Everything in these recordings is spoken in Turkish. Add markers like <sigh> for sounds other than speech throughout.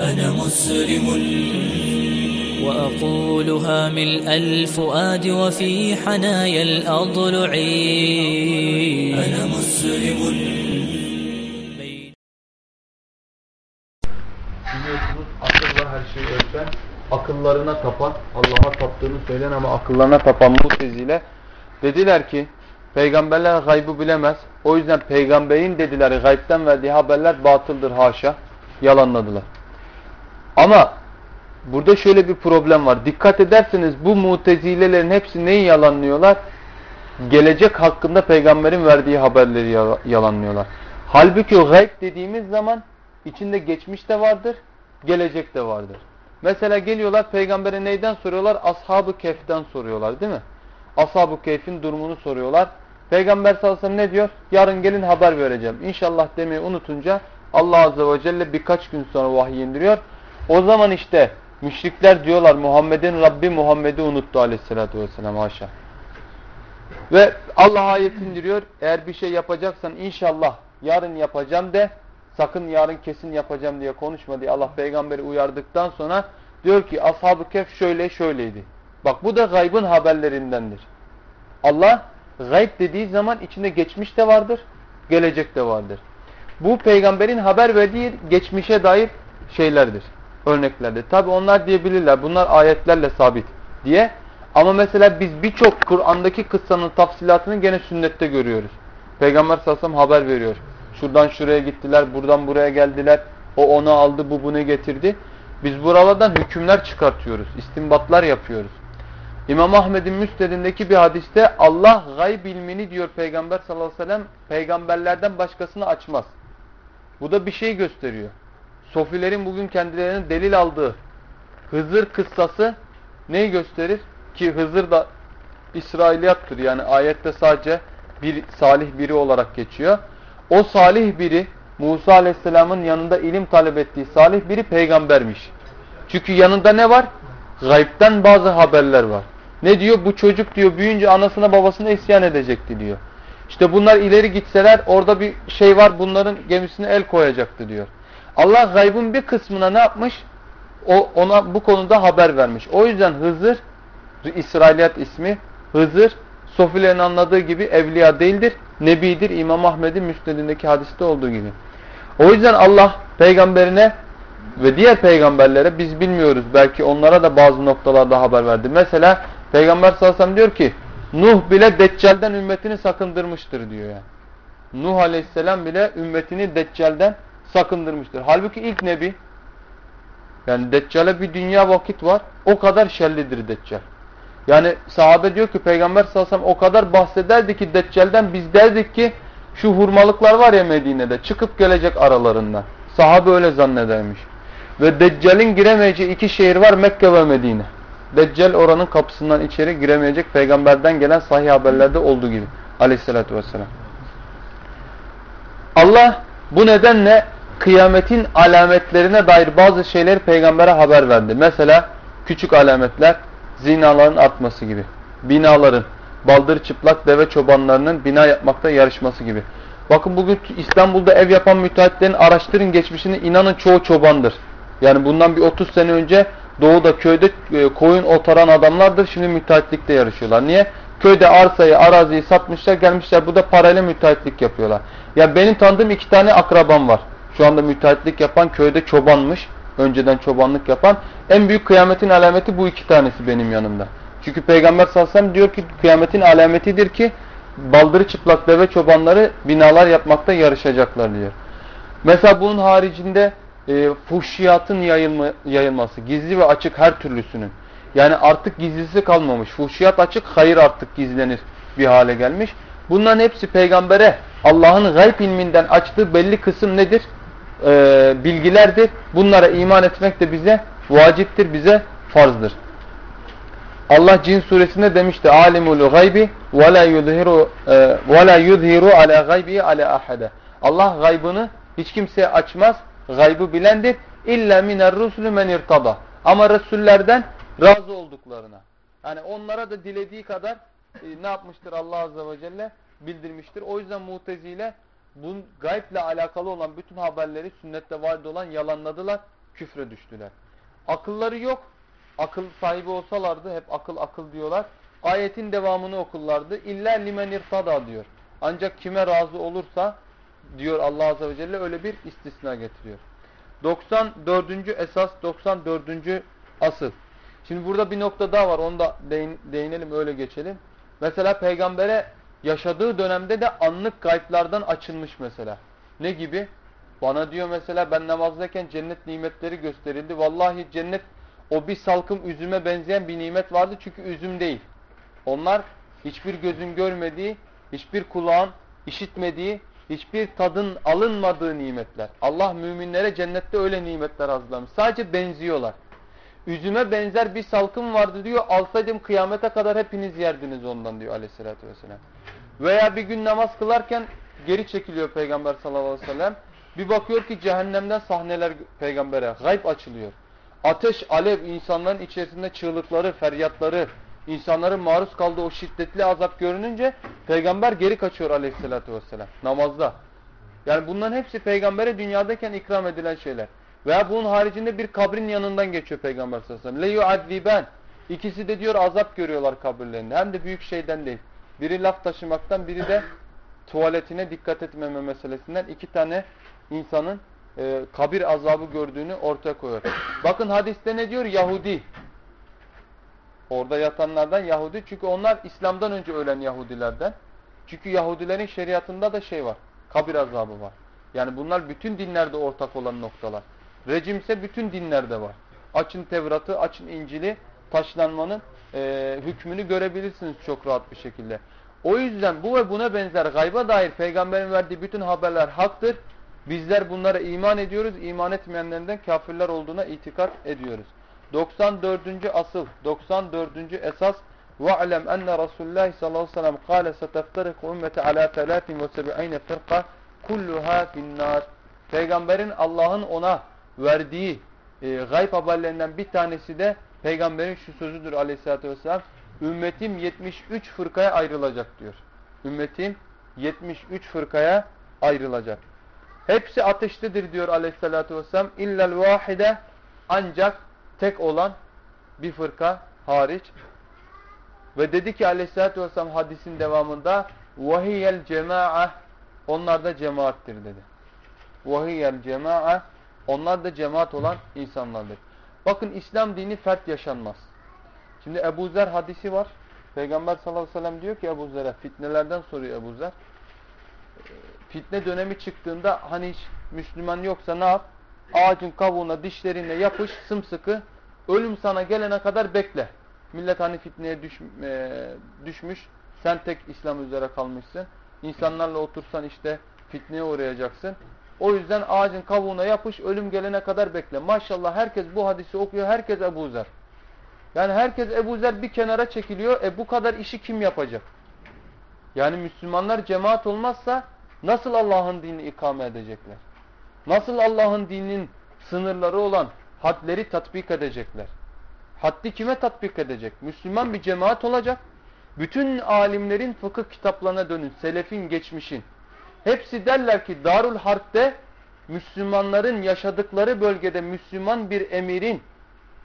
أنا مسلم وأقولها ملء الفؤاد وفي حنايا الأضلع أنا مسلم Biliyorsunuz akılla her şeyi ölçen, akıllarına tapan, Allah'a taptığını söyleyen ama akıllarına tapan mutezile dediler ki peygamberler gaybı bilemez. O yüzden peygamberin dediler gaybden verdiği haberler batıldır haşa. Yalanladılar. Ama burada şöyle bir problem var. Dikkat ederseniz bu mutezilelerin hepsi neyi yalanlıyorlar? Gelecek hakkında peygamberin verdiği haberleri yala- yalanlıyorlar. Halbuki o gayb dediğimiz zaman içinde geçmiş de vardır, gelecek de vardır. Mesela geliyorlar peygambere neyden soruyorlar? Ashab-ı Kehf'ten soruyorlar değil mi? Ashab-ı Kehf'in durumunu soruyorlar. Peygamber sallallahu aleyhi ne diyor? Yarın gelin haber vereceğim. İnşallah demeyi unutunca Allah azze ve celle birkaç gün sonra vahiy indiriyor. O zaman işte müşrikler diyorlar Muhammed'in Rabbi Muhammed'i unuttu aleyhissalatü vesselam haşa. Ve Allah ayet indiriyor. Eğer bir şey yapacaksan inşallah yarın yapacağım de sakın yarın kesin yapacağım diye konuşma diye Allah peygamberi uyardıktan sonra diyor ki ashab-ı kehf şöyle şöyleydi. Bak bu da gaybın haberlerindendir. Allah gayb dediği zaman içinde geçmiş de vardır, gelecek de vardır. Bu peygamberin haber verdiği geçmişe dair şeylerdir, örneklerdir. Tabi onlar diyebilirler bunlar ayetlerle sabit diye. Ama mesela biz birçok Kur'an'daki kıssanın tafsilatını gene sünnette görüyoruz. Peygamber sallallahu aleyhi ve sellem haber veriyor. Şuradan şuraya gittiler, buradan buraya geldiler. O onu aldı, bu bunu getirdi. Biz buralardan hükümler çıkartıyoruz, istinbatlar yapıyoruz. İmam Ahmed'in müstedindeki bir hadiste Allah gayb ilmini diyor Peygamber sallallahu aleyhi ve sellem peygamberlerden başkasını açmaz. Bu da bir şey gösteriyor. Sofilerin bugün kendilerinin delil aldığı Hızır kıssası neyi gösterir? Ki Hızır da İsrailiyattır. Yani ayette sadece bir salih biri olarak geçiyor. O salih biri Musa aleyhisselamın yanında ilim talep ettiği salih biri peygambermiş. Çünkü yanında ne var? Gaybden bazı haberler var. Ne diyor? Bu çocuk diyor büyüyünce anasına babasına isyan edecekti diyor. İşte bunlar ileri gitseler orada bir şey var bunların gemisine el koyacaktı diyor. Allah gaybın bir kısmına ne yapmış? O ona bu konuda haber vermiş. O yüzden Hızır İsrailiyat ismi Hızır Sofilerin anladığı gibi evliya değildir. Nebidir. İmam Ahmed'in müsnedindeki hadiste olduğu gibi. O yüzden Allah peygamberine ve diğer peygamberlere biz bilmiyoruz. Belki onlara da bazı noktalarda haber verdi. Mesela Peygamber sallallahu aleyhi ve sellem diyor ki Nuh bile Deccal'den ümmetini sakındırmıştır diyor yani. Nuh aleyhisselam bile ümmetini Deccal'den sakındırmıştır. Halbuki ilk nebi yani Deccal'e bir dünya vakit var. O kadar şerlidir Deccal. Yani sahabe diyor ki Peygamber sallallahu aleyhi ve sellem o kadar bahsederdi ki Deccal'den biz derdik ki şu hurmalıklar var ya Medine'de çıkıp gelecek aralarından. Sahabe öyle zannedermiş. Ve Deccal'in giremeyeceği iki şehir var Mekke ve Medine. Deccal oranın kapısından içeri giremeyecek peygamberden gelen sahih haberlerde olduğu gibi. Aleyhissalatü vesselam. Allah bu nedenle kıyametin alametlerine dair bazı şeyleri peygambere haber verdi. Mesela küçük alametler zinaların artması gibi. Binaların, baldır çıplak deve çobanlarının bina yapmakta yarışması gibi. Bakın bugün İstanbul'da ev yapan müteahhitlerin araştırın geçmişini inanın çoğu çobandır. Yani bundan bir 30 sene önce doğuda köyde e, koyun otaran adamlardır. Şimdi müteahhitlikte yarışıyorlar. Niye? Köyde arsayı, araziyi satmışlar, gelmişler burada parayla müteahhitlik yapıyorlar. Ya benim tanıdığım iki tane akrabam var. Şu anda müteahhitlik yapan köyde çobanmış. Önceden çobanlık yapan. En büyük kıyametin alameti bu iki tanesi benim yanımda. Çünkü Peygamber sallallahu diyor ki kıyametin alametidir ki baldırı çıplak deve çobanları binalar yapmakta yarışacaklar diyor. Mesela bunun haricinde e, fuhşiyatın yayılma, yayılması, gizli ve açık her türlüsünün. Yani artık gizlisi kalmamış. Fuhşiyat açık, hayır artık gizlenir bir hale gelmiş. Bunların hepsi peygambere Allah'ın gayb ilminden açtığı belli kısım nedir? Ee, bilgilerdir. Bunlara iman etmek de bize vaciptir, bize farzdır. Allah Cin suresinde demişti alimul gaybi ve la yuzhiru ve la yuzhiru ala gaybi ala ahade. Allah gaybını hiç kimseye açmaz. Gaybı bilendir. İlla miner rusulü men irtada. Ama resullerden razı olduklarına. Yani onlara da dilediği kadar e, ne yapmıştır Allah azze ve celle bildirmiştir. O yüzden Mu'tezile bu gayble alakalı olan bütün haberleri sünnette varid olan yalanladılar, küfre düştüler. Akılları yok. Akıl sahibi olsalardı hep akıl akıl diyorlar. Ayetin devamını okurlardı. İlla limen irtada diyor. Ancak kime razı olursa diyor Allah Azze ve Celle öyle bir istisna getiriyor. 94. esas 94. asıl. Şimdi burada bir nokta daha var. Onu da değin, değinelim öyle geçelim. Mesela peygambere yaşadığı dönemde de anlık kayıplardan açılmış mesela. Ne gibi? Bana diyor mesela ben namazdayken cennet nimetleri gösterildi. Vallahi cennet o bir salkım üzüme benzeyen bir nimet vardı çünkü üzüm değil. Onlar hiçbir gözün görmediği, hiçbir kulağın işitmediği, hiçbir tadın alınmadığı nimetler. Allah müminlere cennette öyle nimetler hazırlamış. Sadece benziyorlar. Üzüme benzer bir salkım vardı diyor. Alsaydım kıyamete kadar hepiniz yerdiniz ondan diyor aleyhissalatü vesselam. Veya bir gün namaz kılarken geri çekiliyor peygamber sallallahu aleyhi ve sellem. Bir bakıyor ki cehennemden sahneler peygambere gayb açılıyor. Ateş, alev, insanların içerisinde çığlıkları, feryatları, insanların maruz kaldığı o şiddetli azap görününce peygamber geri kaçıyor aleyhissalatü vesselam namazda. Yani bunların hepsi peygambere dünyadayken ikram edilen şeyler. Veya bunun haricinde bir kabrin yanından geçiyor peygamber sallallahu aleyhi ve sellem. Le yu'adviben. İkisi de diyor azap görüyorlar kabirlerinde. Hem de büyük şeyden değil. Biri laf taşımaktan biri de tuvaletine dikkat etmeme meselesinden iki tane insanın e, kabir azabı gördüğünü ortaya koyuyor. Bakın hadiste ne diyor? Yahudi. Orada yatanlardan Yahudi. Çünkü onlar İslam'dan önce ölen Yahudilerden. Çünkü Yahudilerin şeriatında da şey var. Kabir azabı var. Yani bunlar bütün dinlerde ortak olan noktalar. Rejimse bütün dinlerde var. Açın Tevrat'ı, açın İncil'i, taşlanmanın e, hükmünü görebilirsiniz çok rahat bir şekilde. O yüzden bu ve buna benzer gayba dair peygamberin verdiği bütün haberler haktır. Bizler bunlara iman ediyoruz. İman etmeyenlerden kafirler olduğuna itikat ediyoruz. 94. asıl, 94. esas وَعْلَمْ أَنَّ رَسُولُ اللّٰهِ sallallahu aleyhi ve sellem قَالَ سَتَفْتَرِقُ اُمَّةِ عَلَى ثَلَاثٍ وَسَبْعِينَ فِرْقَةٍ كُلُّهَا فِي النَّارِ Peygamberin Allah'ın ona verdiği e, gayb haberlerinden bir tanesi de peygamberin şu sözüdür aleyhissalatü vesselam. Ümmetim 73 fırkaya ayrılacak diyor. Ümmetim 73 fırkaya ayrılacak. Hepsi ateştedir diyor aleyhissalatü vesselam. İllel vahide ancak tek olan bir fırka hariç. Ve dedi ki aleyhissalatü vesselam hadisin devamında vahiyel cema'a onlar da cemaattir dedi. Vahiyel cema'a onlar da cemaat olan insanlardır. Bakın İslam dini fert yaşanmaz. Şimdi Ebu Zer hadisi var. Peygamber sallallahu aleyhi ve sellem diyor ki Ebu Zer'e fitnelerden soruyor Ebu Zer. Fitne dönemi çıktığında hani hiç Müslüman yoksa ne yap? Ağacın kavuğuna dişlerinle yapış sımsıkı ölüm sana gelene kadar bekle. Millet hani fitneye düş, e, düşmüş. Sen tek İslam üzere kalmışsın. İnsanlarla otursan işte fitneye uğrayacaksın. O yüzden ağacın kavuğuna yapış ölüm gelene kadar bekle. Maşallah herkes bu hadisi okuyor. Herkes Ebu Zer. Yani herkes Ebu Zer bir kenara çekiliyor. E bu kadar işi kim yapacak? Yani Müslümanlar cemaat olmazsa nasıl Allah'ın dinini ikame edecekler? Nasıl Allah'ın dininin sınırları olan hadleri tatbik edecekler? Haddi kime tatbik edecek? Müslüman bir cemaat olacak. Bütün alimlerin fıkıh kitaplarına dönün. Selefin, geçmişin. Hepsi derler ki Darul Harp'te Müslümanların yaşadıkları bölgede Müslüman bir emirin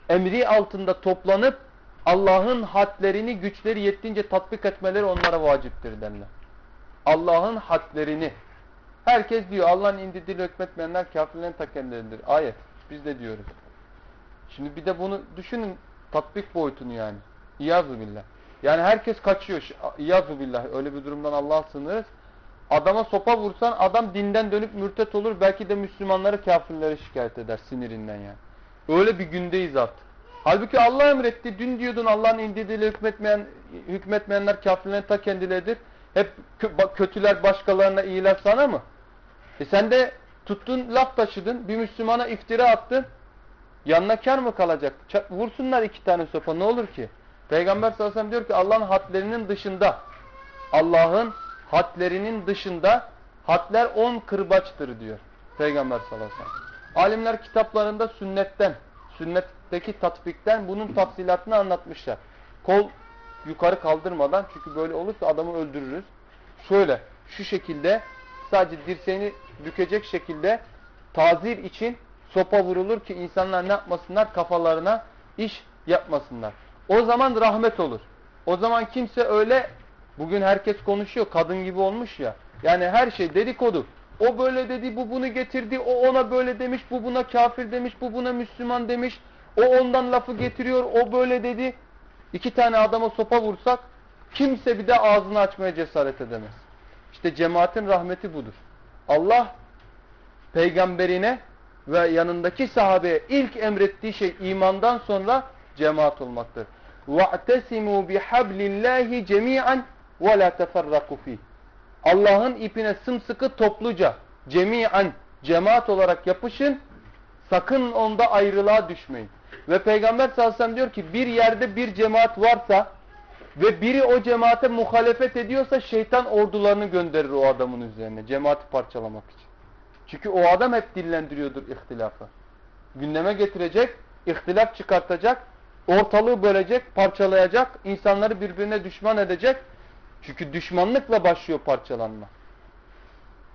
emri altında toplanıp Allah'ın hadlerini güçleri yettiğince tatbik etmeleri onlara vaciptir derler. Allah'ın hadlerini. Herkes diyor Allah'ın indirdiğiyle hükmetmeyenler kafirlerin ta kendileridir. Ayet. Biz de diyoruz. Şimdi bir de bunu düşünün tatbik boyutunu yani. İyazu billah. Yani herkes kaçıyor. İyazu billah. Öyle bir durumdan Allah'a sığınırız. Adama sopa vursan adam dinden dönüp mürtet olur. Belki de Müslümanları kafirlere şikayet eder sinirinden yani. Öyle bir gündeyiz artık. Halbuki Allah emretti. Dün diyordun Allah'ın indirdiğiyle hükmetmeyen, hükmetmeyenler kafirlerin ta kendileridir. Hep kötüler başkalarına iyiler sana mı? E sen de tuttun laf taşıdın. Bir Müslümana iftira attın. Yanına kar mı kalacak? Vursunlar iki tane sopa ne olur ki? Peygamber sallallahu aleyhi ve sellem diyor ki Allah'ın hadlerinin dışında Allah'ın hadlerinin dışında hadler on kırbaçtır diyor. Peygamber sallallahu aleyhi ve sellem. Alimler kitaplarında sünnetten, sünnetteki tatbikten bunun tafsilatını anlatmışlar. Kol yukarı kaldırmadan çünkü böyle olursa adamı öldürürüz. Şöyle şu şekilde sadece dirseğini bükecek şekilde tazir için sopa vurulur ki insanlar ne yapmasınlar? Kafalarına iş yapmasınlar. O zaman rahmet olur. O zaman kimse öyle bugün herkes konuşuyor kadın gibi olmuş ya. Yani her şey dedikodu. O böyle dedi, bu bunu getirdi, o ona böyle demiş, bu buna kafir demiş, bu buna Müslüman demiş. O ondan lafı getiriyor, o böyle dedi. İki tane adama sopa vursak kimse bir de ağzını açmaya cesaret edemez. İşte cemaatin rahmeti budur. Allah peygamberine ve yanındaki sahabeye ilk emrettiği şey imandan sonra cemaat olmaktır. وَاَعْتَسِمُوا بِحَبْلِ اللّٰهِ جَمِيعًا وَلَا تَفَرَّقُوا ف۪يهِ Allah'ın ipine sımsıkı topluca, cemiyen, cemaat olarak yapışın, sakın onda ayrılığa düşmeyin. Ve Peygamber sallallahu aleyhi ve sellem diyor ki bir yerde bir cemaat varsa ve biri o cemaate muhalefet ediyorsa şeytan ordularını gönderir o adamın üzerine cemaati parçalamak için. Çünkü o adam hep dillendiriyordur ihtilafı. Gündeme getirecek, ihtilaf çıkartacak, ortalığı bölecek, parçalayacak, insanları birbirine düşman edecek. Çünkü düşmanlıkla başlıyor parçalanma.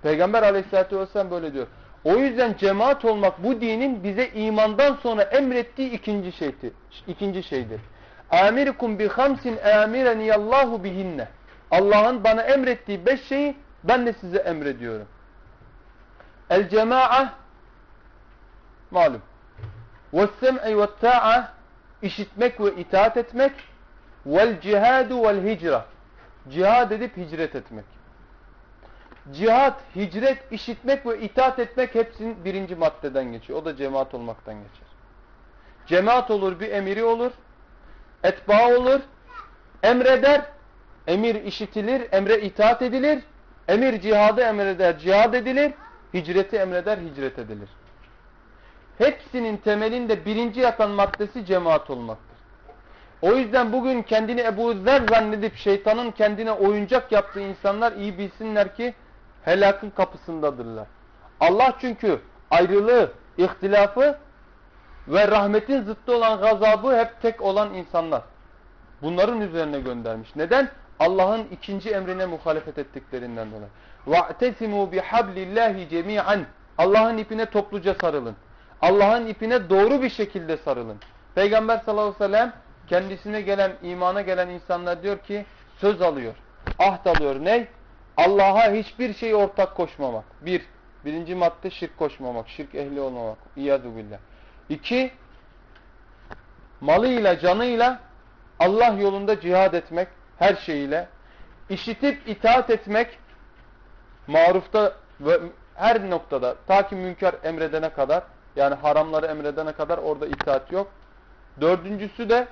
Peygamber aleyhissalatü vesselam böyle diyor. O yüzden cemaat olmak bu dinin bize imandan sonra emrettiği ikinci şeydir. İkinci şeydir. Amirikum bi hamsin amireniyallahu bihinne. Allah'ın bana emrettiği beş şeyi ben de size emrediyorum. El cema'a malum. Ve sem'i ve ta'a işitmek ve itaat etmek. Vel cihadu vel hicra. Cihad edip hicret etmek. Cihad, hicret, işitmek ve itaat etmek hepsinin birinci maddeden geçiyor. O da cemaat olmaktan geçer. Cemaat olur, bir emiri olur. Etba olur. Emreder. Emir işitilir, emre itaat edilir. Emir cihadı emreder, cihad edilir. Hicreti emreder, hicret edilir. Hepsinin temelinde birinci yatan maddesi cemaat olmaktır. O yüzden bugün kendini Ebu Zer zannedip şeytanın kendine oyuncak yaptığı insanlar iyi bilsinler ki helakın kapısındadırlar. Allah çünkü ayrılığı, ihtilafı ve rahmetin zıttı olan gazabı hep tek olan insanlar. Bunların üzerine göndermiş. Neden? Allah'ın ikinci emrine muhalefet ettiklerinden dolayı. وَاَعْتَسِمُوا بِحَبْلِ اللّٰهِ جَمِيعًا Allah'ın ipine topluca sarılın. Allah'ın ipine doğru bir şekilde sarılın. Peygamber sallallahu aleyhi ve sellem kendisine gelen, imana gelen insanlar diyor ki söz alıyor. Ahd alıyor. Ne? Allah'a hiçbir şey ortak koşmamak. Bir. Birinci madde şirk koşmamak. Şirk ehli olmamak. İyadu billah. İki. Malıyla, canıyla Allah yolunda cihad etmek. Her şeyiyle. İşitip itaat etmek. Marufta ve her noktada ta ki münker emredene kadar yani haramları emredene kadar orada itaat yok. Dördüncüsü de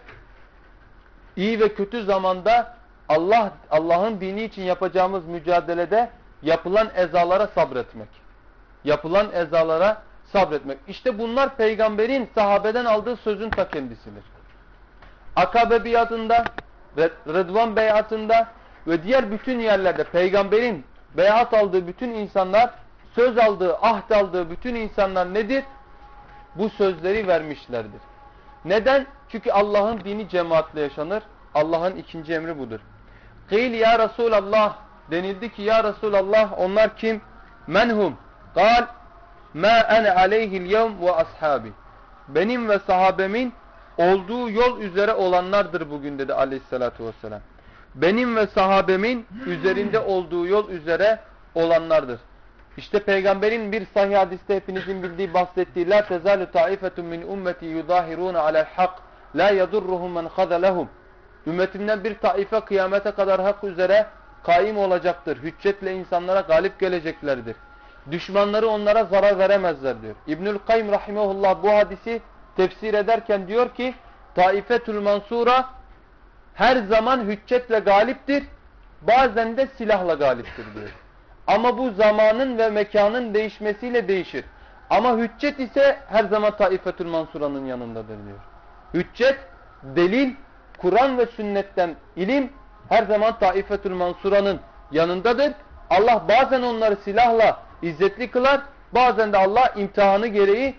iyi ve kötü zamanda Allah Allah'ın dini için yapacağımız mücadelede yapılan ezalara sabretmek. Yapılan ezalara sabretmek. İşte bunlar peygamberin sahabeden aldığı sözün ta kendisidir. Akabe biatında, Rıdvan beyatında ve diğer bütün yerlerde peygamberin beyat aldığı bütün insanlar, söz aldığı, ahd aldığı bütün insanlar nedir? Bu sözleri vermişlerdir. Neden? Çünkü Allah'ın dini cemaatle yaşanır. Allah'ın ikinci emri budur. Kıyl ya Resulallah denildi ki ya Resulallah onlar kim? Menhum. Kal ma ene aleyhil yevm ve ashabi. Benim ve sahabemin olduğu yol üzere olanlardır bugün dedi aleyhissalatu vesselam. Benim ve sahabemin üzerinde olduğu yol üzere olanlardır. İşte peygamberin bir sahih hadiste hepinizin bildiği bahsettiği la tezalu taifetun min ummeti yudahiruna alel hak la yadurruhum men khadalahum. Ümmetimden bir taife kıyamete kadar hak üzere kaim olacaktır. Hüccetle insanlara galip geleceklerdir. Düşmanları onlara zarar veremezler diyor. İbnül Kayyum rahimehullah bu hadisi tefsir ederken diyor ki Taifetül Mansura her zaman hüccetle galiptir. Bazen de silahla galiptir diyor. <laughs> Ama bu zamanın ve mekanın değişmesiyle değişir. Ama hüccet ise her zaman Taifetül Mansura'nın yanındadır diyor. Hüccet, delil, Kur'an ve sünnetten ilim her zaman Taifetül Mansura'nın yanındadır. Allah bazen onları silahla izzetli kılar. Bazen de Allah imtihanı gereği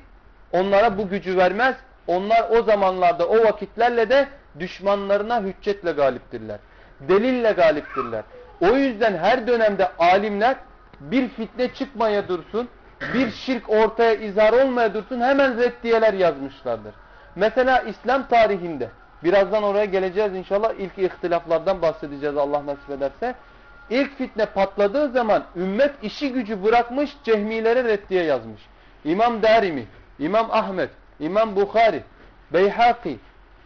onlara bu gücü vermez. Onlar o zamanlarda o vakitlerle de düşmanlarına hüccetle galiptirler. Delille galiptirler. O yüzden her dönemde alimler bir fitne çıkmaya dursun, bir şirk ortaya izhar olmaya dursun hemen reddiyeler yazmışlardır. Mesela İslam tarihinde birazdan oraya geleceğiz inşallah ilk ihtilaflardan bahsedeceğiz Allah nasip ederse. İlk fitne patladığı zaman ümmet işi gücü bırakmış cehmilere reddiye yazmış. İmam Darimi, İmam Ahmet, İmam Bukhari, Beyhaki,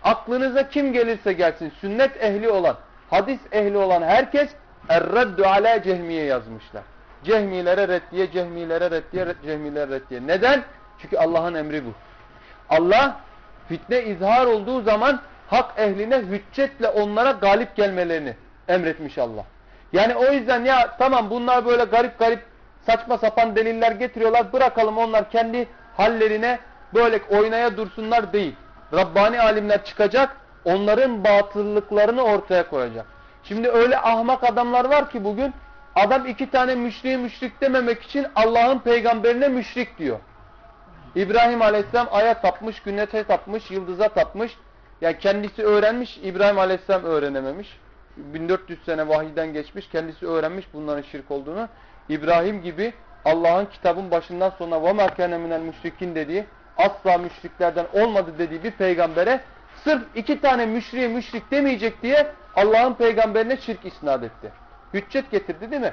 aklınıza kim gelirse gelsin sünnet ehli olan, hadis ehli olan herkes Er-Reddu ala Cehmiye yazmışlar. Cehmilere reddiye, cehmilere reddiye, cehmilere reddiye. Neden? Çünkü Allah'ın emri bu. Allah fitne izhar olduğu zaman hak ehline hüccetle onlara galip gelmelerini emretmiş Allah. Yani o yüzden ya tamam bunlar böyle garip garip saçma sapan deliller getiriyorlar bırakalım onlar kendi hallerine böyle oynaya dursunlar değil. Rabbani alimler çıkacak onların batıllıklarını ortaya koyacak. Şimdi öyle ahmak adamlar var ki bugün adam iki tane müşriği müşrik dememek için Allah'ın peygamberine müşrik diyor. İbrahim Aleyhisselam aya tapmış, güneşe tapmış, yıldıza tapmış. Yani kendisi öğrenmiş, İbrahim Aleyhisselam öğrenememiş. 1400 sene vahiyden geçmiş, kendisi öğrenmiş bunların şirk olduğunu. İbrahim gibi Allah'ın kitabın başından sonra وَمَا كَانَ مِنَ الْمُشْرِكِينَ dediği, asla müşriklerden olmadı dediği bir peygambere sırf iki tane müşriye müşrik demeyecek diye Allah'ın peygamberine şirk isnat etti. Hüccet getirdi değil mi?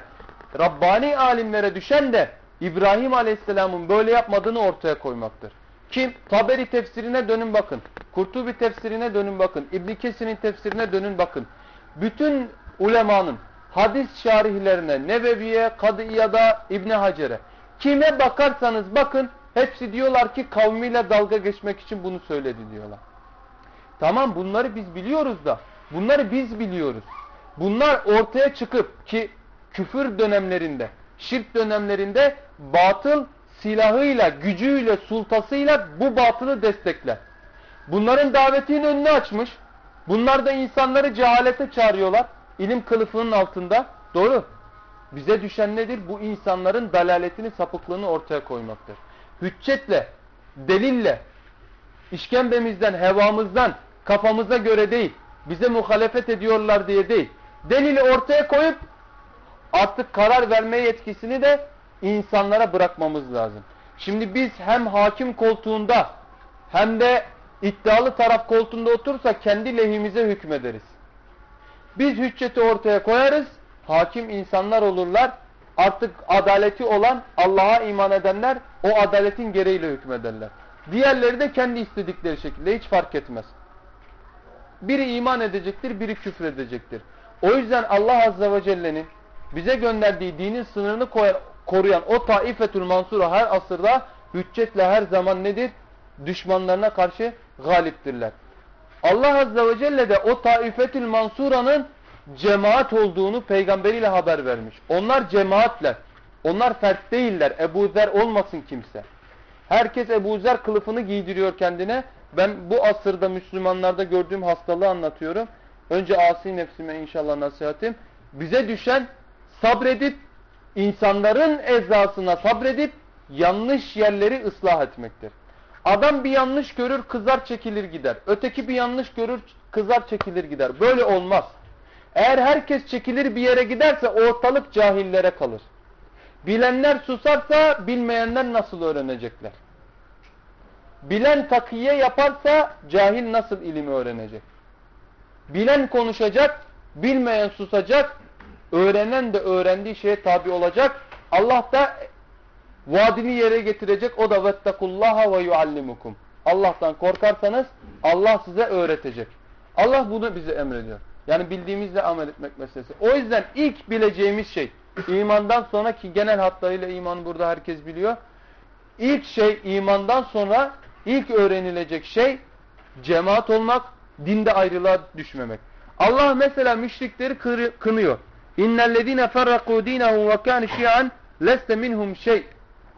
Rabbani alimlere düşen de İbrahim Aleyhisselam'ın böyle yapmadığını ortaya koymaktır. Kim? Taberi tefsirine dönün bakın. Kurtubi tefsirine dönün bakın. İbn Kesir'in tefsirine dönün bakın. Bütün ulemanın hadis şarihlerine, Nebevi'ye, Kadıya'da, İbn Hacer'e kime bakarsanız bakın hepsi diyorlar ki kavmiyle dalga geçmek için bunu söyledi diyorlar. Tamam bunları biz biliyoruz da bunları biz biliyoruz. Bunlar ortaya çıkıp ki küfür dönemlerinde, şirk dönemlerinde batıl silahıyla, gücüyle, sultasıyla bu batılı destekler. Bunların davetinin önünü açmış. Bunlar da insanları cehalete çağırıyorlar. İlim kılıfının altında. Doğru. Bize düşen nedir? Bu insanların dalaletini, sapıklığını ortaya koymaktır. Hüccetle, delille, işkembemizden, hevamızdan, kafamıza göre değil, bize muhalefet ediyorlar diye değil. Delili ortaya koyup artık karar verme yetkisini de insanlara bırakmamız lazım. Şimdi biz hem hakim koltuğunda hem de iddialı taraf koltuğunda oturursak kendi lehimize hükmederiz. Biz hücceti ortaya koyarız, hakim insanlar olurlar. Artık adaleti olan Allah'a iman edenler o adaletin gereğiyle hükmederler. Diğerleri de kendi istedikleri şekilde hiç fark etmez. Biri iman edecektir, biri küfür edecektir. O yüzden Allah Azze ve Celle'nin bize gönderdiği dinin sınırını koruyan o taifetül mansura her asırda hüccetle her zaman nedir? Düşmanlarına karşı galiptirler. Allah Azze ve Celle de o taifetül mansuranın cemaat olduğunu peygamberiyle haber vermiş. Onlar cemaatler. Onlar fert değiller. Ebu Zer olmasın kimse. Herkes Ebu Zer kılıfını giydiriyor kendine. Ben bu asırda Müslümanlarda gördüğüm hastalığı anlatıyorum. Önce asi nefsime inşallah nasihatim. Bize düşen sabredip insanların ezasına sabredip yanlış yerleri ıslah etmektir. Adam bir yanlış görür kızar çekilir gider. Öteki bir yanlış görür kızar çekilir gider. Böyle olmaz. Eğer herkes çekilir bir yere giderse ortalık cahillere kalır. Bilenler susarsa bilmeyenler nasıl öğrenecekler? Bilen takiye yaparsa cahil nasıl ilimi öğrenecek? Bilen konuşacak, bilmeyen susacak, öğrenen de öğrendiği şeye tabi olacak. Allah da vaadini yere getirecek. O da vettekullaha ve yuallimukum. Allah'tan korkarsanız Allah size öğretecek. Allah bunu bize emrediyor. Yani bildiğimizle amel etmek meselesi. O yüzden ilk bileceğimiz şey imandan sonra ki genel hatlarıyla iman burada herkes biliyor. İlk şey imandan sonra ilk öğrenilecek şey cemaat olmak, dinde ayrılığa düşmemek. Allah mesela müşrikleri kınıyor. İnnellezine ferraku dinahum ve kan şi'an leste minhum şey.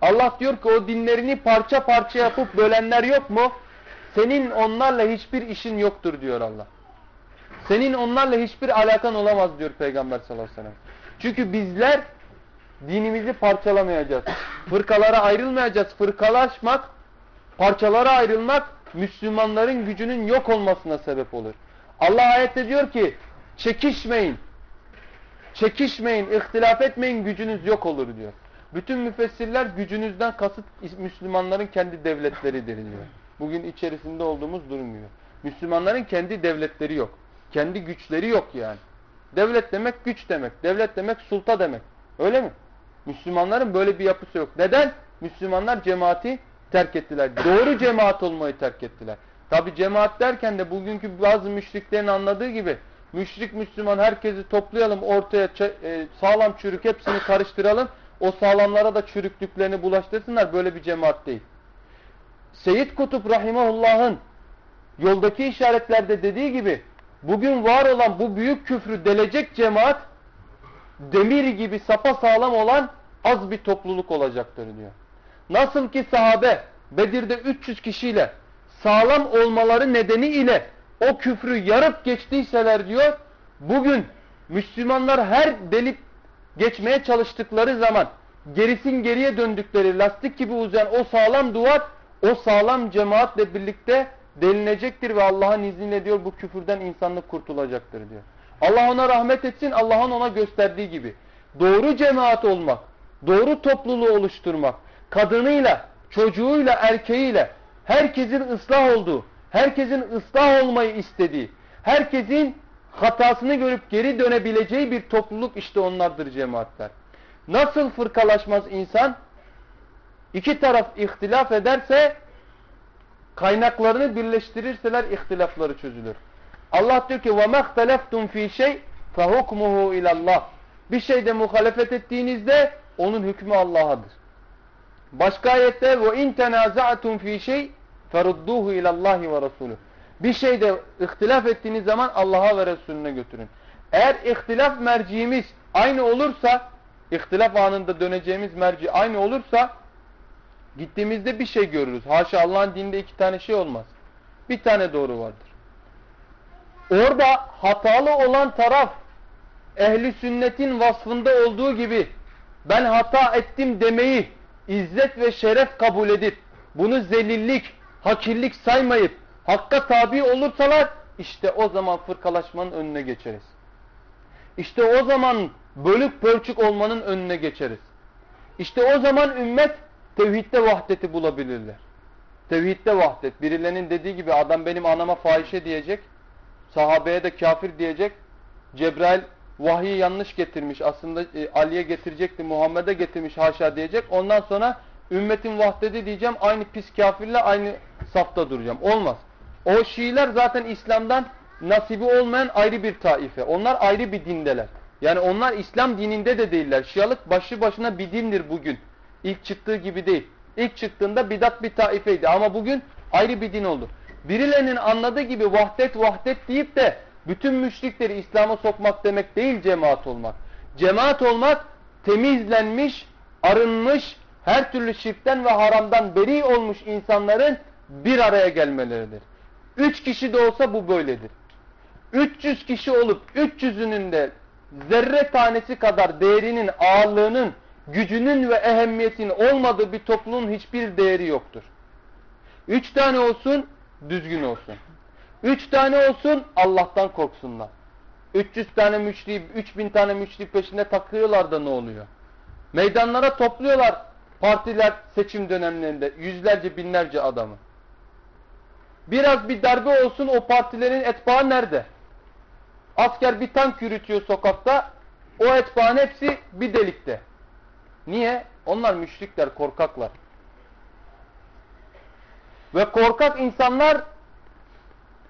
Allah diyor ki o dinlerini parça parça yapıp bölenler yok mu? Senin onlarla hiçbir işin yoktur diyor Allah. Senin onlarla hiçbir alakan olamaz diyor Peygamber sallallahu aleyhi ve sellem. Çünkü bizler dinimizi parçalamayacağız. Fırkalara ayrılmayacağız. Fırkalaşmak, parçalara ayrılmak Müslümanların gücünün yok olmasına sebep olur. Allah ayette diyor ki çekişmeyin. Çekişmeyin, ihtilaf etmeyin gücünüz yok olur diyor. Bütün müfessirler gücünüzden kasıt Müslümanların kendi devletleridir diyor. Bugün içerisinde olduğumuz gibi. Müslümanların kendi devletleri yok. Kendi güçleri yok yani. Devlet demek güç demek. Devlet demek sulta demek. Öyle mi? Müslümanların böyle bir yapısı yok. Neden? Müslümanlar cemaati terk ettiler. Doğru cemaat olmayı terk ettiler. Tabi cemaat derken de bugünkü bazı müşriklerin anladığı gibi müşrik Müslüman herkesi toplayalım ortaya e, sağlam çürük hepsini karıştıralım. O sağlamlara da çürüklüklerini bulaştırsınlar. Böyle bir cemaat değil. Seyyid Kutup Rahimahullah'ın yoldaki işaretlerde dediği gibi bugün var olan bu büyük küfrü delecek cemaat demir gibi sapa sağlam olan az bir topluluk olacaktır diyor. Nasıl ki sahabe Bedir'de 300 kişiyle sağlam olmaları nedeniyle o küfrü yarıp geçtiyseler diyor bugün Müslümanlar her delip geçmeye çalıştıkları zaman gerisin geriye döndükleri lastik gibi uzayan o sağlam duvar o sağlam cemaatle birlikte delinecektir ve Allah'ın izniyle diyor bu küfürden insanlık kurtulacaktır diyor. Allah ona rahmet etsin Allah'ın ona gösterdiği gibi. Doğru cemaat olmak, doğru topluluğu oluşturmak, kadınıyla, çocuğuyla, erkeğiyle herkesin ıslah olduğu, herkesin ıslah olmayı istediği, herkesin hatasını görüp geri dönebileceği bir topluluk işte onlardır cemaatler. Nasıl fırkalaşmaz insan? İki taraf ihtilaf ederse kaynaklarını birleştirirseler ihtilafları çözülür. Allah diyor ki وَمَا اخْتَلَفْتُمْ ف۪ي شَيْءٍ فَهُكْمُهُ اِلَى اللّٰهِ Bir şeyde muhalefet ettiğinizde onun hükmü Allah'adır. Başka ayette وَاِنْ تَنَازَعْتُمْ ف۪ي شَيْءٍ فَرُدُّوهُ اِلَى اللّٰهِ وَرَسُولُهُ bir şeyde ihtilaf ettiğiniz zaman Allah'a ve Resulüne götürün. Eğer ihtilaf merciğimiz aynı olursa, ihtilaf anında döneceğimiz merci aynı olursa, gittiğimizde bir şey görürüz. Haşa Allah'ın dinde iki tane şey olmaz. Bir tane doğru vardır. Orada hatalı olan taraf ehli sünnetin vasfında olduğu gibi ben hata ettim demeyi izzet ve şeref kabul edip bunu zelillik, hakirlik saymayıp hakka tabi olursalar işte o zaman fırkalaşmanın önüne geçeriz. İşte o zaman bölük pörçük olmanın önüne geçeriz. İşte o zaman ümmet tevhidde vahdeti bulabilirler. Tevhidde vahdet. Birilerinin dediği gibi adam benim anama fahişe diyecek. Sahabeye de kafir diyecek. Cebrail vahyi yanlış getirmiş. Aslında e, Ali'ye getirecekti. Muhammed'e getirmiş haşa diyecek. Ondan sonra ümmetin vahdedi diyeceğim. Aynı pis kafirle aynı safta duracağım. Olmaz. O Şiiler zaten İslam'dan nasibi olmayan ayrı bir taife. Onlar ayrı bir dindeler. Yani onlar İslam dininde de değiller. Şialık başlı başına bir dindir bugün. İlk çıktığı gibi değil. İlk çıktığında bidat bir taifeydi ama bugün ayrı bir din oldu. Birilerinin anladığı gibi vahdet vahdet deyip de bütün müşrikleri İslam'a sokmak demek değil cemaat olmak. Cemaat olmak temizlenmiş, arınmış, her türlü şirkten ve haramdan beri olmuş insanların bir araya gelmeleridir. Üç kişi de olsa bu böyledir. 300 kişi olup 300'ünün de zerre tanesi kadar değerinin, ağırlığının, gücünün ve ehemmiyetinin olmadığı bir toplumun hiçbir değeri yoktur. Üç tane olsun, düzgün olsun. Üç tane olsun Allah'tan korksunlar. 300 tane müşri, 3000 tane müşri peşinde takıyorlar da ne oluyor? Meydanlara topluyorlar partiler seçim dönemlerinde yüzlerce binlerce adamı. Biraz bir darbe olsun o partilerin etbaı nerede? Asker bir tank yürütüyor sokakta o etbaın hepsi bir delikte. Niye? Onlar müşrikler, korkaklar. Ve korkak insanlar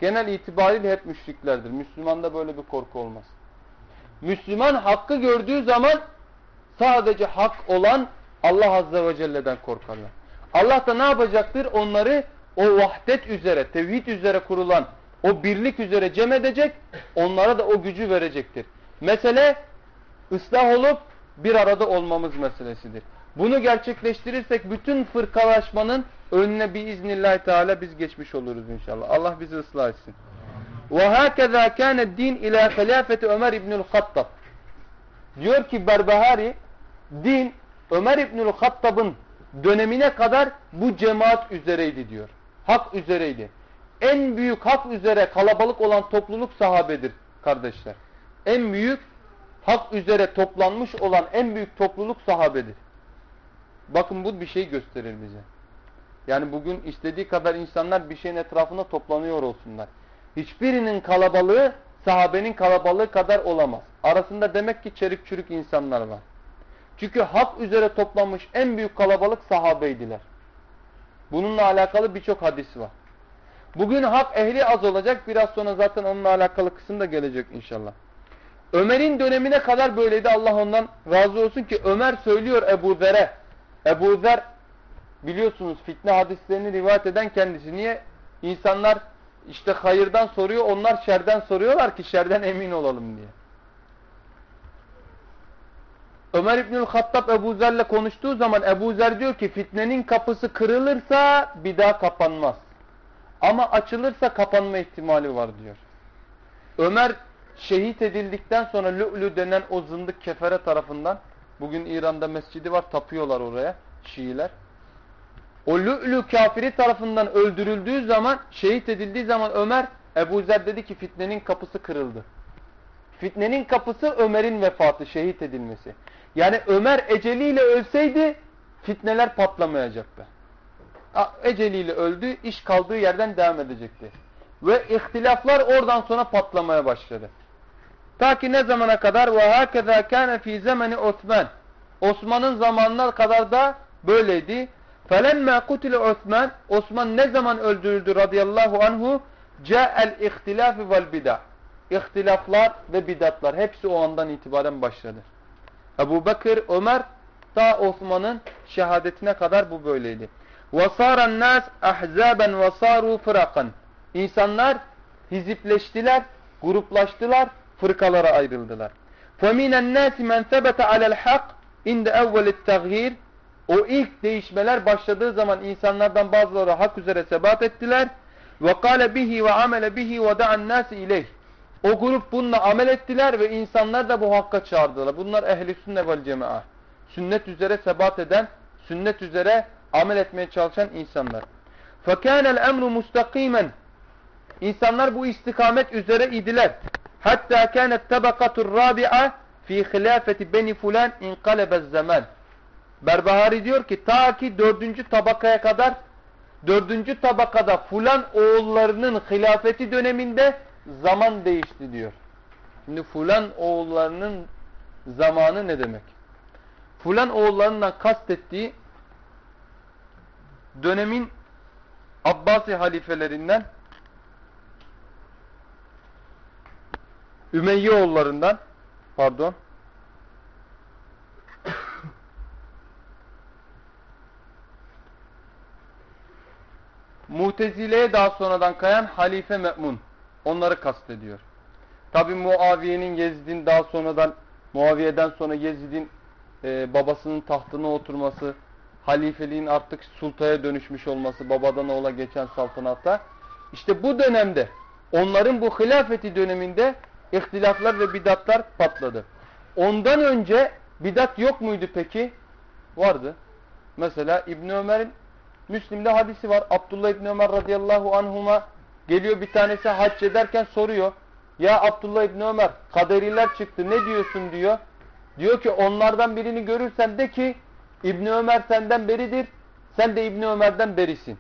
genel itibariyle hep müşriklerdir. Müslümanda böyle bir korku olmaz. Müslüman hakkı gördüğü zaman sadece hak olan Allah Azze ve Celle'den korkarlar. Allah da ne yapacaktır? Onları o vahdet üzere, tevhid üzere kurulan, o birlik üzere cem edecek, onlara da o gücü verecektir. Mesele ıslah olup bir arada olmamız meselesidir. Bunu gerçekleştirirsek bütün fırkalaşmanın önüne bir iznillahü teala biz geçmiş oluruz inşallah. Allah bizi ıslah etsin. وَهَكَذَا كَانَ الدِّينِ اِلَى خَلَافَةِ Ömer İbnül Hattab Diyor ki Berbahari, din Ömer İbnül Hattab'ın dönemine kadar bu cemaat üzereydi diyor. Hak üzereydi. En büyük hak üzere kalabalık olan topluluk sahabedir kardeşler. En büyük hak üzere toplanmış olan en büyük topluluk sahabedir. Bakın bu bir şey gösterir bize. Yani bugün istediği kadar insanlar bir şeyin etrafında toplanıyor olsunlar. Hiçbirinin kalabalığı sahabenin kalabalığı kadar olamaz. Arasında demek ki çerik çürük insanlar var. Çünkü hak üzere toplanmış en büyük kalabalık sahabeydiler. Bununla alakalı birçok hadis var. Bugün hak ehli az olacak. Biraz sonra zaten onunla alakalı kısım da gelecek inşallah. Ömer'in dönemine kadar böyleydi. Allah ondan razı olsun ki Ömer söylüyor Ebu Zer'e. Ebu Zer biliyorsunuz fitne hadislerini rivayet eden kendisi. Niye? İnsanlar işte hayırdan soruyor. Onlar şerden soruyorlar ki şerden emin olalım diye. Ömer İbnül Hattab Ebu Zer'le konuştuğu zaman Ebu Zer diyor ki fitnenin kapısı kırılırsa bir daha kapanmaz. Ama açılırsa kapanma ihtimali var diyor. Ömer şehit edildikten sonra Lü'lü denen o zındık kefere tarafından bugün İran'da mescidi var tapıyorlar oraya Şiiler. O Lü'lü kafiri tarafından öldürüldüğü zaman şehit edildiği zaman Ömer Ebu Zer dedi ki fitnenin kapısı kırıldı. Fitnenin kapısı Ömer'in vefatı, şehit edilmesi. Yani Ömer eceliyle ölseydi fitneler patlamayacaktı. Eceliyle öldü, iş kaldığı yerden devam edecekti. Ve ihtilaflar oradan sonra patlamaya başladı. Ta ki ne zamana kadar ve hakeza kana fi zamani Osman. Osman'ın zamanına kadar da böyleydi. Felemme kutile Osman, Osman ne zaman öldürüldü radıyallahu anhu? Ca'el ihtilafi vel bid'a. İhtilaflar ve bidatlar hepsi o andan itibaren başladı. Ebu Bekir, Ömer ta Osman'ın şehadetine kadar bu böyleydi. وَصَارَ النَّاسِ اَحْزَابًا وَصَارُوا فِرَقًا İnsanlar hizipleştiler, gruplaştılar, fırkalara ayrıldılar. فَمِنَ النَّاسِ مَنْ ثَبَتَ عَلَى الْحَقِّ اِنْدَ اَوَّلِ التَّغْهِيرِ O ilk değişmeler başladığı zaman insanlardan bazıları hak üzere sebat ettiler. وَقَالَ بِهِ وَعَمَلَ بِهِ وَدَعَ النَّاسِ اِلَيْهِ O grup bununla amel ettiler ve insanlar da bu hakka çağırdılar. Bunlar ehli sünnet vel cemaat. Sünnet üzere sebat eden, sünnet üzere amel etmeye çalışan insanlar. فَكَانَ الْاَمْرُ مُسْتَقِيمًا İnsanlar bu istikamet üzere idiler. Hatta kânet tabakatur rabi'a fi hilafeti beni fulan inkalebez zaman. Berbahari diyor ki ta ki dördüncü tabakaya kadar dördüncü tabakada fulan oğullarının hilafeti döneminde zaman değişti diyor. Şimdi fulan oğullarının zamanı ne demek? Fulan oğullarından kastettiği dönemin Abbasi halifelerinden Ümeyye oğullarından pardon Mutezile'ye daha sonradan kayan Halife Me'mun. Onları kastediyor. Tabi Muaviye'nin Yezid'in daha sonradan Muaviye'den sonra Yezid'in e, babasının tahtına oturması, halifeliğin artık sultaya dönüşmüş olması, babadan oğula geçen saltanatta. İşte bu dönemde, onların bu hilafeti döneminde ihtilaflar ve bidatlar patladı. Ondan önce bidat yok muydu peki? Vardı. Mesela İbn Ömer'in Müslim'de hadisi var. Abdullah İbn Ömer radıyallahu anhuma geliyor bir tanesi hac ederken soruyor. Ya Abdullah İbn Ömer kaderiler çıktı ne diyorsun diyor. Diyor ki onlardan birini görürsen de ki İbn Ömer senden beridir. Sen de İbn Ömer'den berisin.